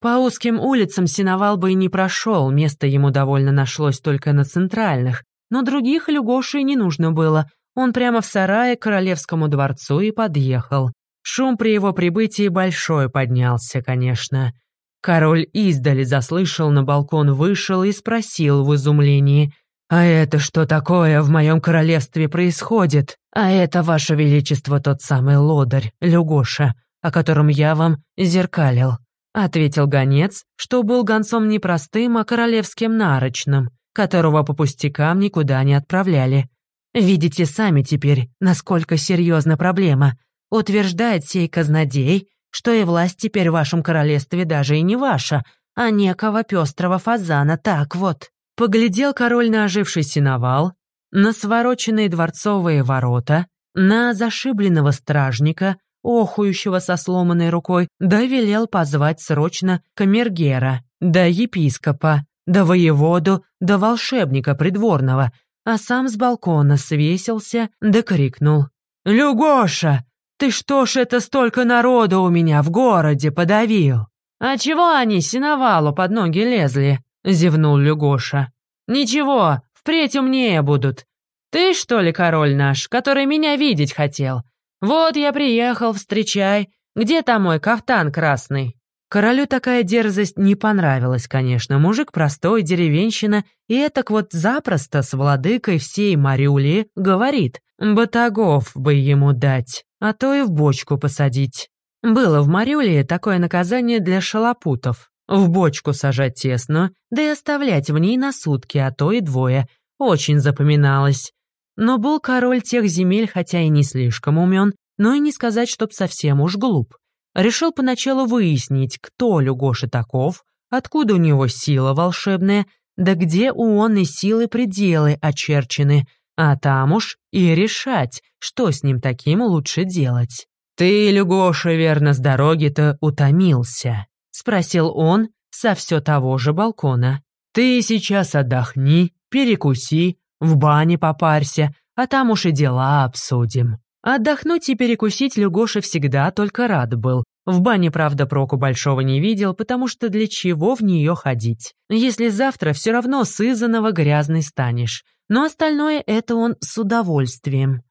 По узким улицам Синовал бы и не прошел, место ему довольно нашлось только на центральных, но других Люгоши не нужно было. Он прямо в сарае к королевскому дворцу и подъехал. Шум при его прибытии большой поднялся, конечно. Король издали заслышал, на балкон вышел и спросил в изумлении, «А это что такое в моем королевстве происходит? А это, ваше величество, тот самый лодырь, Люгоша, о котором я вам зеркалил». Ответил гонец, что был гонцом не простым, а королевским нарочным, которого по пустякам никуда не отправляли. Видите сами теперь, насколько серьезна проблема. Утверждает сей казнодей, что и власть теперь в вашем королевстве даже и не ваша, а некого пестрого фазана, так вот. Поглядел король на оживший сеновал, на свороченные дворцовые ворота, на зашибленного стражника, охующего со сломанной рукой, да велел позвать срочно камергера, да епископа, да воеводу, да волшебника придворного, а сам с балкона свесился да крикнул. «Люгоша, ты что ж это столько народу у меня в городе подавил?» «А чего они синовалу под ноги лезли?» — зевнул Люгоша. «Ничего, впредь умнее будут. Ты, что ли, король наш, который меня видеть хотел? «Вот я приехал, встречай. Где там мой кафтан красный?» Королю такая дерзость не понравилась, конечно. Мужик простой, деревенщина, и этак вот запросто с владыкой всей Мариули говорит. Батагов бы ему дать, а то и в бочку посадить. Было в Мариуле такое наказание для шалопутов. В бочку сажать тесно, да и оставлять в ней на сутки, а то и двое. Очень запоминалось. Но был король тех земель, хотя и не слишком умен, но и не сказать, чтоб совсем уж глуп. Решил поначалу выяснить, кто Люгоша таков, откуда у него сила волшебная, да где у он и силы пределы очерчены, а там уж и решать, что с ним таким лучше делать. «Ты, Люгоша, верно, с дороги-то утомился?» — спросил он со все того же балкона. «Ты сейчас отдохни, перекуси, в бане попарься, а там уж и дела обсудим». Отдохнуть и перекусить Люгоша всегда только рад был. В бане, правда, проку большого не видел, потому что для чего в нее ходить? Если завтра все равно сызаного грязный станешь. Но остальное это он с удовольствием.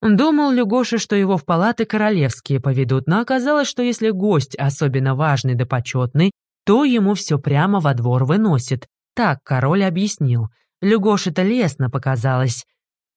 Думал Люгоша, что его в палаты королевские поведут, но оказалось, что если гость особенно важный да почетный, то ему все прямо во двор выносит. Так король объяснил. Люгоше-то лестно показалось.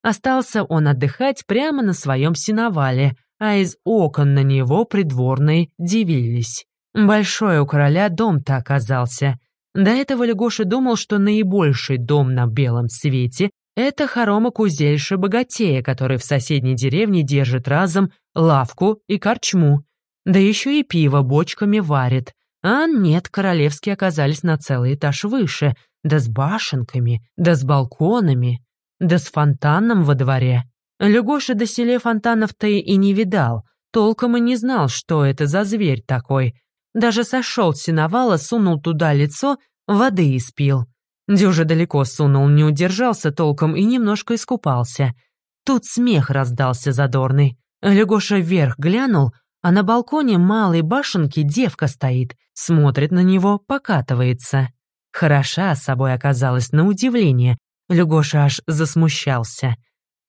Остался он отдыхать прямо на своем сеновале, а из окон на него придворные дивились. Большой у короля дом-то оказался. До этого Легоша думал, что наибольший дом на белом свете — это хорома кузельша богатея, который в соседней деревне держит разом лавку и корчму. Да еще и пиво бочками варит. А нет, королевские оказались на целый этаж выше, да с башенками, да с балконами. Да с фонтаном во дворе. Люгоша до селе фонтанов-то и не видал, толком и не знал, что это за зверь такой. Даже сошел с сеновала, сунул туда лицо, воды испил. Дюжа далеко сунул, не удержался толком и немножко искупался. Тут смех раздался задорный. Легоша вверх глянул, а на балконе малой башенки девка стоит, смотрит на него, покатывается. Хороша собой оказалась на удивление, Люгоша аж засмущался.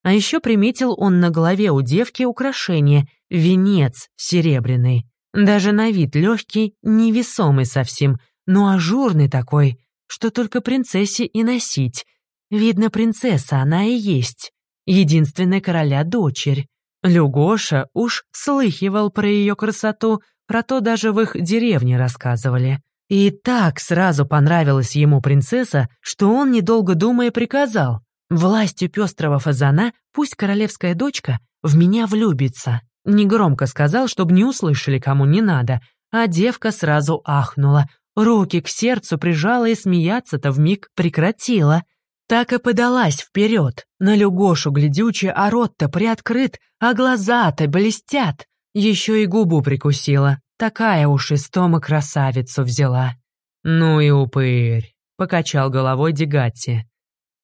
А еще приметил он на голове у девки украшение — венец серебряный. Даже на вид легкий, невесомый совсем, но ажурный такой, что только принцессе и носить. Видно, принцесса она и есть. Единственная короля дочерь. Люгоша уж слыхивал про ее красоту, про то даже в их деревне рассказывали. И так сразу понравилась ему принцесса, что он, недолго думая, приказал. «Властью пестрого фазана пусть королевская дочка в меня влюбится». Негромко сказал, чтобы не услышали, кому не надо, а девка сразу ахнула, руки к сердцу прижала и смеяться-то вмиг прекратила. Так и подалась вперед, на Люгошу глядючи, а рот-то приоткрыт, а глаза-то блестят. Еще и губу прикусила, такая уж из Тома красавицу взяла. «Ну и упырь», — покачал головой Дегатти.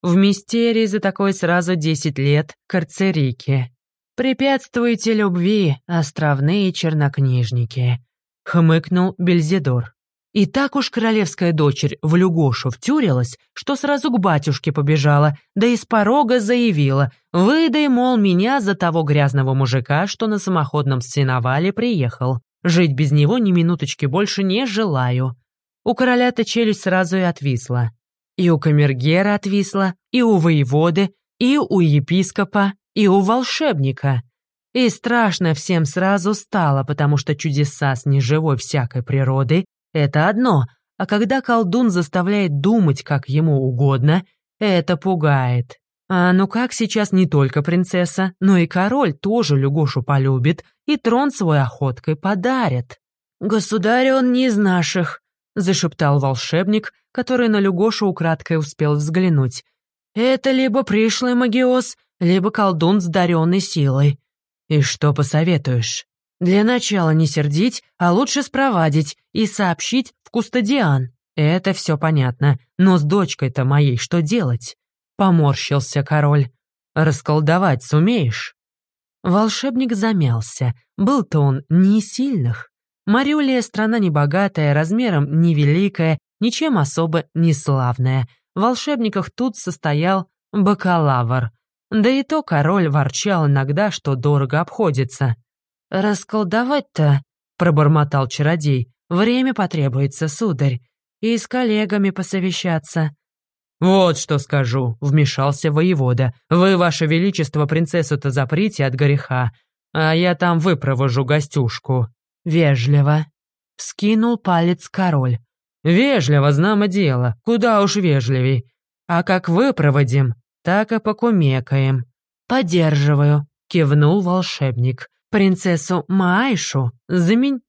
«В мистерии за такой сразу десять лет карцерики. Препятствуйте любви, островные чернокнижники», — хмыкнул Бельзидор. И так уж королевская дочерь в Люгошу втюрилась, что сразу к батюшке побежала, да из порога заявила, «Выдай, мол, меня за того грязного мужика, что на самоходном сеновале приехал. Жить без него ни минуточки больше не желаю». У короля-то челюсть сразу и отвисла. И у камергера отвисла, и у воеводы, и у епископа, и у волшебника. И страшно всем сразу стало, потому что чудеса с неживой всякой природы это одно, а когда колдун заставляет думать, как ему угодно, это пугает. А ну как сейчас не только принцесса, но и король тоже Люгошу полюбит и трон свой охоткой подарит. «Государь он не из наших», — зашептал волшебник, который на Люгошу украдкой успел взглянуть. «Это либо пришлый магиоз, либо колдун с даренной силой. И что посоветуешь?» Для начала не сердить, а лучше спровадить и сообщить в Кустадиан. Это все понятно, но с дочкой-то моей что делать? Поморщился король. Расколдовать сумеешь? Волшебник замялся. Был-то он не сильных. Марюлия страна небогатая, размером невеликая, ничем особо не славная. В волшебниках тут состоял бакалавр. Да и то король ворчал иногда, что дорого обходится. «Расколдовать-то», — пробормотал чародей, — «время потребуется, сударь, и с коллегами посовещаться». «Вот что скажу», — вмешался воевода. «Вы, ваше величество, принцессу-то заприте от греха, а я там выпровожу гостюшку». «Вежливо», — скинул палец король. «Вежливо, знамо дело, куда уж вежливей. А как выпроводим, так и покумекаем». «Поддерживаю», — кивнул волшебник. Принцессу Маайшу замен...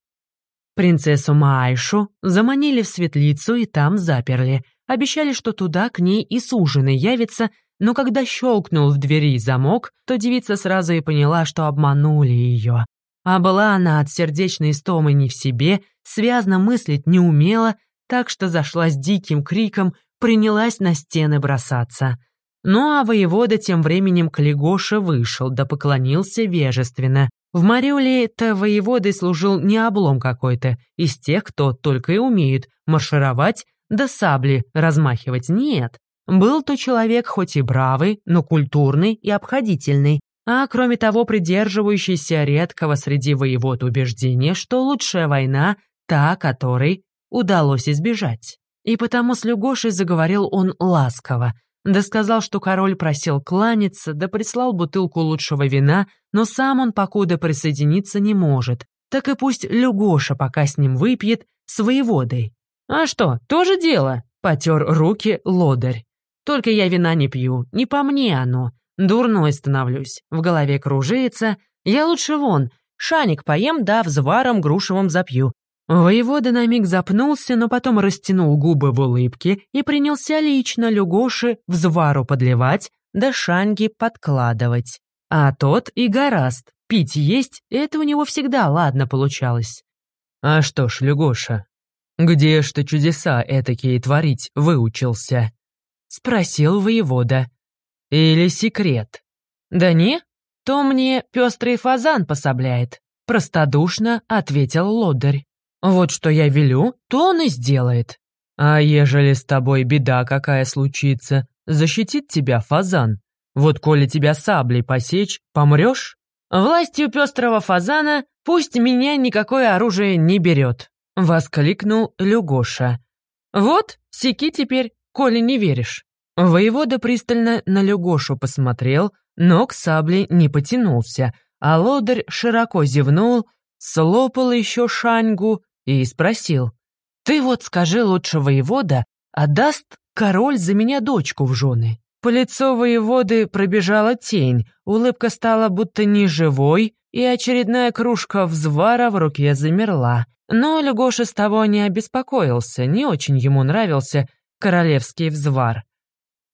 Принцессу Маайшу заманили в светлицу и там заперли. Обещали, что туда к ней и суженый явится, но когда щелкнул в двери замок, то девица сразу и поняла, что обманули ее. А была она от сердечной истомы не в себе, связно мыслить не умела, так что зашла с диким криком, принялась на стены бросаться. Ну а воевода тем временем к Легоше вышел, да поклонился вежественно. В Мариуле-то воеводой служил не облом какой-то, из тех, кто только и умеет маршировать, да сабли размахивать, нет. Был то человек хоть и бравый, но культурный и обходительный, а кроме того придерживающийся редкого среди воевод убеждения, что лучшая война — та, которой удалось избежать. И потому с Люгошей заговорил он ласково, да сказал, что король просил кланяться, да прислал бутылку лучшего вина, но сам он покуда присоединиться не может. Так и пусть Люгоша пока с ним выпьет, с воеводой. «А что, тоже дело?» — потер руки лодырь. «Только я вина не пью, не по мне оно. Дурной становлюсь, в голове кружится. Я лучше вон, шаник поем, да взваром грушевым запью. Воевода на миг запнулся, но потом растянул губы в улыбке и принялся лично Люгоши взвару подливать, да шанги подкладывать. А тот и гораст. Пить есть — это у него всегда ладно получалось. «А что ж, Люгоша, где ж ты чудеса этакие творить выучился?» — спросил воевода. «Или секрет?» «Да не, то мне пестрый фазан пособляет», простодушно ответил лодырь. «Вот что я велю, то он и сделает. А ежели с тобой беда какая случится, защитит тебя фазан. Вот коли тебя саблей посечь, помрешь? Властью пестрого фазана пусть меня никакое оружие не берет», — воскликнул Люгоша. «Вот, секи теперь, коли не веришь». Воевода пристально на Люгошу посмотрел, но к сабле не потянулся, а лодырь широко зевнул, слопал еще шаньгу и спросил. «Ты вот скажи лучше воевода, отдаст король за меня дочку в жены?» По лицу воеводы пробежала тень, улыбка стала будто неживой, и очередная кружка взвара в руке замерла. Но Легоша с того не обеспокоился, не очень ему нравился королевский взвар.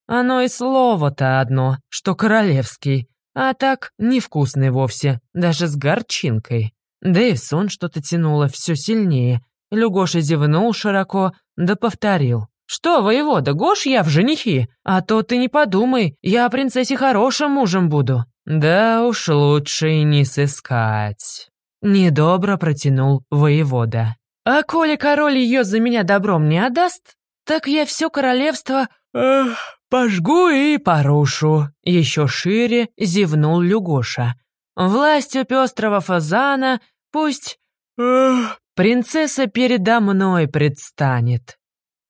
Оно и слово-то одно, что королевский, а так невкусный вовсе, даже с горчинкой. Да и сон что-то тянуло все сильнее. Люгоша зевнул широко, да повторил. «Что, воевода, гош я в женихи? А то ты не подумай, я принцессе хорошим мужем буду». «Да уж лучше и не сыскать», — недобро протянул воевода. «А коли король ее за меня добром не отдаст, так я все королевство эх, пожгу и порушу», — еще шире зевнул Люгоша. «Властью пестрого фазана пусть принцесса передо мной предстанет».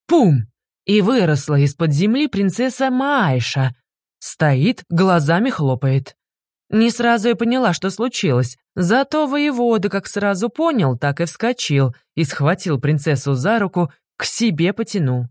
Пум! И выросла из-под земли принцесса Майша. Стоит, глазами хлопает. Не сразу я поняла, что случилось. Зато воевода как сразу понял, так и вскочил и схватил принцессу за руку, к себе потянул.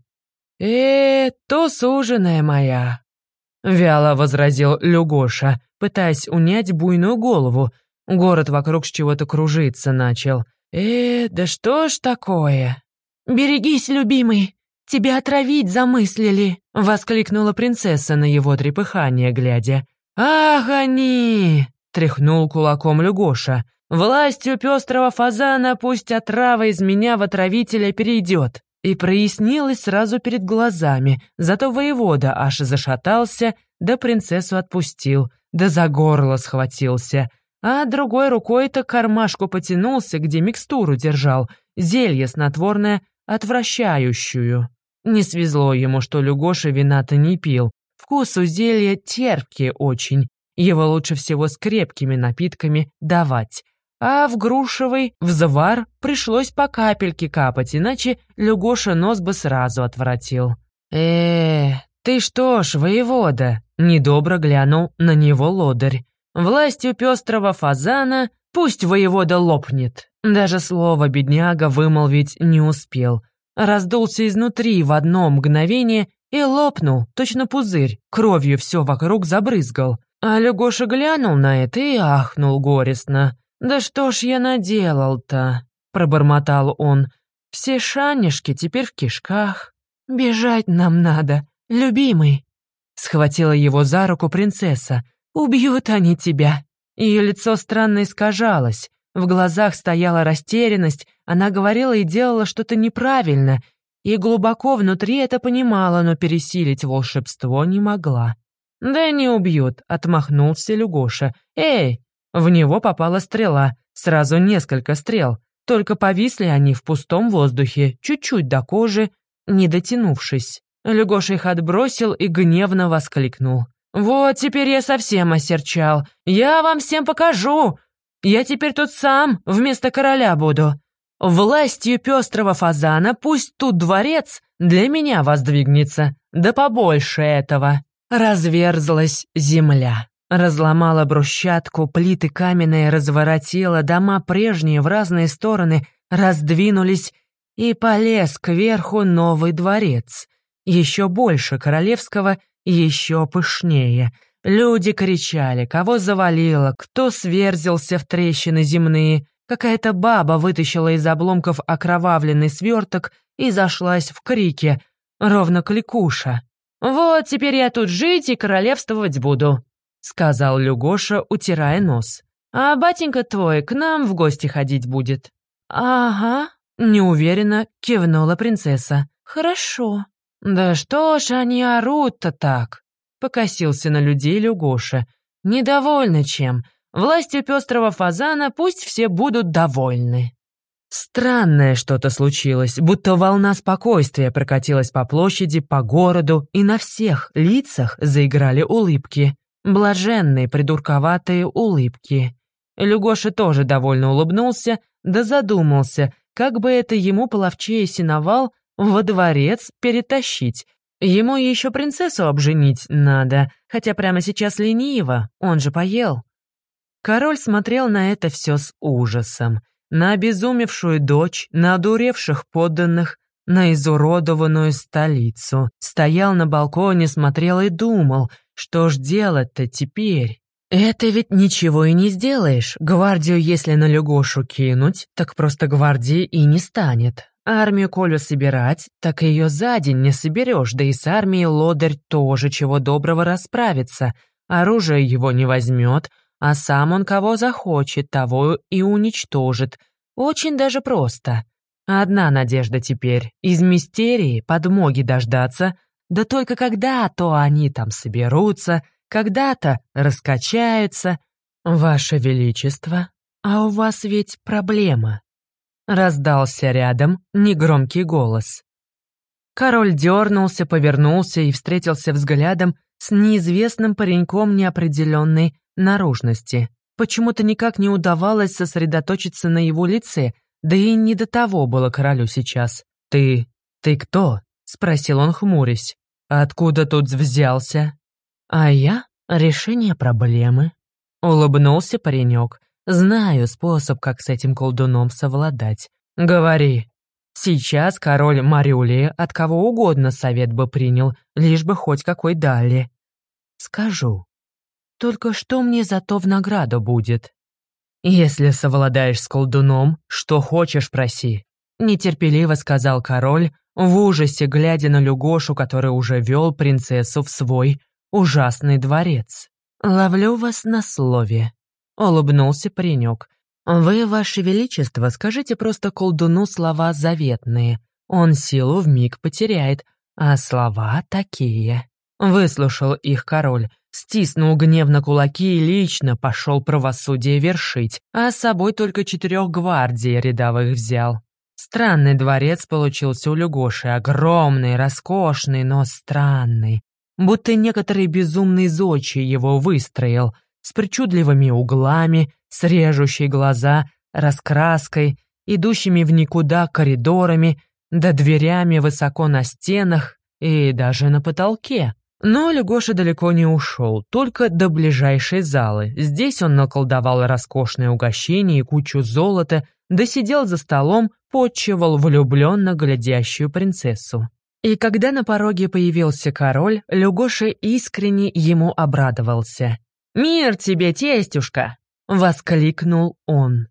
«Э, то суженая моя», — вяло возразил Люгоша, пытаясь унять буйную голову. Город вокруг с чего-то кружиться начал. «Э, да что ж такое?» «Берегись, любимый!» «Тебя отравить замыслили!» — воскликнула принцесса на его трепыхание, глядя. «Ах, они!» — тряхнул кулаком Люгоша. «Властью пестрого фазана пусть отрава из меня в отравителя перейдет!» И прояснилось сразу перед глазами, зато воевода аж зашатался, да принцессу отпустил, да за горло схватился, а другой рукой-то кармашку потянулся, где микстуру держал, зелье снотворное, отвращающую. Не свезло ему, что Люгоша вина-то не пил. Вкус у зелья терпкий очень. Его лучше всего с крепкими напитками давать. А в грушевый взвар пришлось по капельке капать, иначе Люгоша нос бы сразу отвратил. э ты что ж, воевода?» — недобро глянул на него лодырь. «Властью пестрого фазана пусть воевода лопнет». Даже слово бедняга вымолвить не успел раздулся изнутри в одно мгновение и лопнул, точно пузырь, кровью все вокруг забрызгал. А Легоша глянул на это и ахнул горестно. «Да что ж я наделал-то?» — пробормотал он. «Все шанишки теперь в кишках. Бежать нам надо, любимый!» Схватила его за руку принцесса. «Убьют они тебя!» Ее лицо странно искажалось. В глазах стояла растерянность, она говорила и делала что-то неправильно, и глубоко внутри это понимала, но пересилить волшебство не могла. «Да не убьют», — отмахнулся Люгоша. «Эй!» В него попала стрела, сразу несколько стрел, только повисли они в пустом воздухе, чуть-чуть до кожи, не дотянувшись. Люгоша их отбросил и гневно воскликнул. «Вот теперь я совсем осерчал. Я вам всем покажу. Я теперь тут сам вместо короля буду. Властью пестрого фазана пусть тут дворец для меня воздвигнется, да побольше этого. Разверзлась земля. Разломала брусчатку, плиты каменные разворотила, дома прежние в разные стороны раздвинулись, и полез кверху новый дворец. Еще больше королевского, еще пышнее — Люди кричали, кого завалило, кто сверзился в трещины земные. Какая-то баба вытащила из обломков окровавленный сверток и зашлась в крике, ровно кликуша. «Вот теперь я тут жить и королевствовать буду», — сказал Люгоша, утирая нос. «А батенька твой к нам в гости ходить будет». «Ага», — неуверенно кивнула принцесса. «Хорошо». «Да что ж они орут-то так?» Покосился на людей Люгоша. «Недовольны чем? Властью пестрого фазана пусть все будут довольны. Странное что-то случилось, будто волна спокойствия прокатилась по площади, по городу, и на всех лицах заиграли улыбки. Блаженные, придурковатые улыбки. Люгоша тоже довольно улыбнулся, да задумался, как бы это ему половчее синовал во дворец перетащить. Ему еще принцессу обженить надо, хотя прямо сейчас лениво, он же поел. Король смотрел на это все с ужасом. На обезумевшую дочь, на одуревших подданных, на изуродованную столицу. Стоял на балконе, смотрел и думал, что ж делать-то теперь? Это ведь ничего и не сделаешь. Гвардию, если на Люгошу кинуть, так просто гвардии и не станет. Армию Колю собирать, так ее за день не соберешь, да и с армией лодырь тоже чего доброго расправится. Оружие его не возьмет, а сам он кого захочет, того и уничтожит. Очень даже просто. Одна надежда теперь — из мистерии подмоги дождаться, да только когда-то они там соберутся, когда-то раскачаются. Ваше Величество, а у вас ведь проблема. Раздался рядом негромкий голос. Король дернулся, повернулся и встретился взглядом с неизвестным пареньком неопределенной наружности. Почему-то никак не удавалось сосредоточиться на его лице, да и не до того было королю сейчас. «Ты... ты кто?» — спросил он, хмурясь. «Откуда тут взялся?» «А я — решение проблемы», — улыбнулся паренек. «Знаю способ, как с этим колдуном совладать. Говори». Сейчас король Мариуле от кого угодно совет бы принял, лишь бы хоть какой дали. «Скажу», только что мне зато в награду будет? Если совладаешь с колдуном, что хочешь проси. Нетерпеливо сказал король, в ужасе глядя на Люгошу, который уже вел принцессу в свой ужасный дворец. «Ловлю вас на слове», — улыбнулся паренек. «Вы, ваше величество, скажите просто колдуну слова заветные. Он силу в миг потеряет, а слова такие». Выслушал их король, стиснул гневно кулаки и лично пошел правосудие вершить, а с собой только четырех гвардий рядовых взял. Странный дворец получился у Люгоши, огромный, роскошный, но странный. Будто некоторый безумный зодчий его выстроил, с причудливыми углами, с режущей глаза, раскраской, идущими в никуда коридорами, да дверями высоко на стенах и даже на потолке. Но Легоша далеко не ушел, только до ближайшей залы. Здесь он наколдовал роскошное угощение и кучу золота, да сидел за столом, подчевал влюбленно глядящую принцессу. И когда на пороге появился король, Люгоша искренне ему обрадовался. «Мир тебе, тестюшка!» — воскликнул он.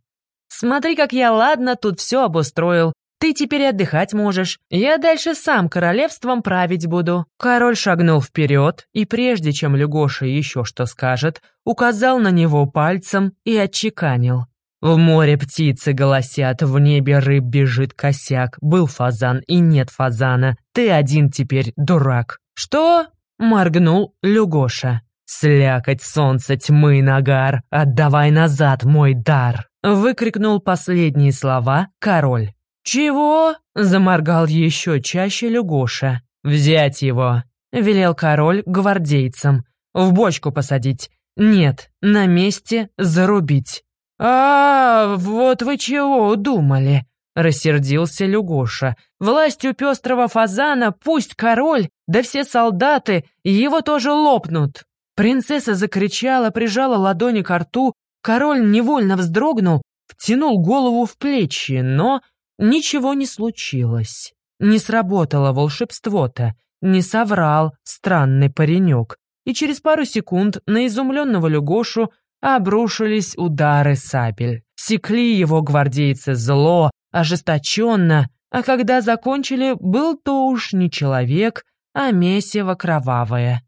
«Смотри, как я ладно тут все обустроил. Ты теперь отдыхать можешь. Я дальше сам королевством править буду». Король шагнул вперед, и прежде чем Люгоша еще что скажет, указал на него пальцем и отчеканил. В море птицы голосят, в небе рыб бежит косяк. Был фазан и нет фазана. Ты один теперь дурак. Что? Моргнул Люгоша. «Слякоть солнца тьмы нагар, отдавай назад мой дар!» Выкрикнул последние слова король. «Чего?» — заморгал еще чаще Люгоша. «Взять его!» — велел король гвардейцам. «В бочку посадить. Нет, на месте зарубить». «А, вот вы чего удумали?» — рассердился Люгоша. «Властью пестрого фазана пусть король, да все солдаты его тоже лопнут». Принцесса закричала, прижала ладони к рту, король невольно вздрогнул, втянул голову в плечи, но Ничего не случилось. Не сработало волшебство-то, не соврал странный паренек. И через пару секунд на изумленного Люгошу обрушились удары сабель. Секли его гвардейцы зло, ожесточенно, а когда закончили, был то уж не человек, а месиво кровавое.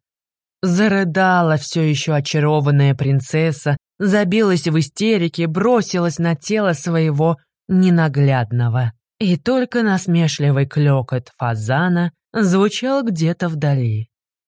Зарыдала все еще очарованная принцесса, забилась в истерике, бросилась на тело своего ненаглядного. И только насмешливый клёкот фазана звучал где-то вдали.